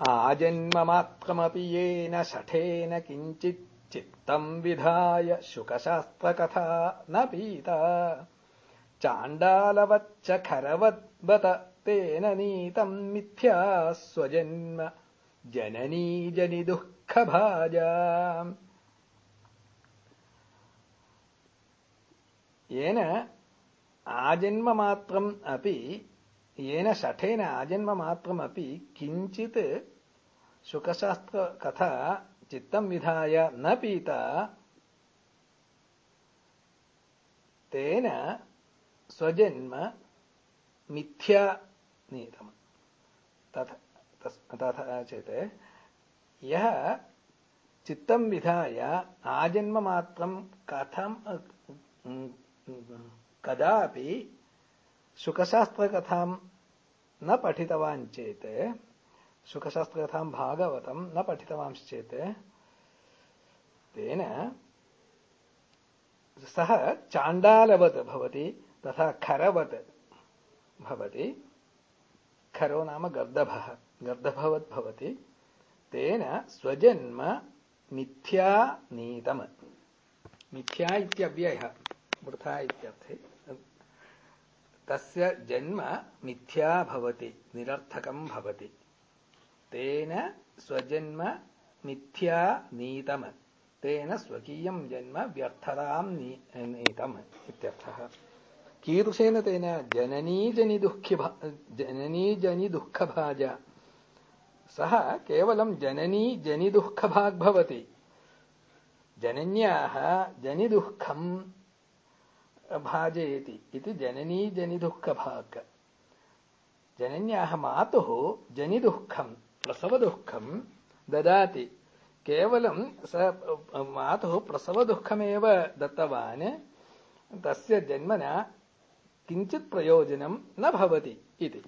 आजन्ममात्रमपि येन शठेन किञ्चित् चित्तम् विधाय शुकशास्त्रकथा न पीता। चाण्डालवच्च खरवद्वत तेन नीतम् मिथ्या स्वजन्म जननी जनि दुःखभाजा येन आजन्ममात्रम् अपि येन शठेन आजन्ममात्रमपि किञ्चित् शुकशास्त्रकथा चित्तम् विधाय न पीता। तेन स्वजन्म मिथ्या नीतम्। तथा चेत् यः चित्तम् विधाय आजन्ममात्रम् कथम्, कदापि सुखशास्त्रकथाम् न पठितवान् चेत् सुखशास्त्रकथाम् भागवतम् न पठितवांश्चेत् तेन सः चाण्डालवत् भवति तथा खरवत् भवति खरो नाम गर्दभः गर्दभवत् भवति तेन स्वजन्म मिथ्या नीतम् मिथ्या इत्यव्ययः वृथा इत्यर्थे तस्य जन्म मिथ्या भवति निरर्थकम् भवति। तेन स्वजन्म मिथ्या नीतम्। तेन स्वकीयम् जन्म व्यर्थताम् नीतम् इत्यर्थः। कीदृशेन सः केवलं जननी जनि दुःखभाग् भवति। जनन्याः जनिदुःखम् भाजयति इति जननी जनिदुःखभाक् जनन्याः मातुः जनिदुःखम् प्रसवदुःखम् ददाति। केवलं स मातुः प्रसवदुःखमेव दत्तवान् तस्य जन्मना किञ्चित् प्रयोजनं न भवति इति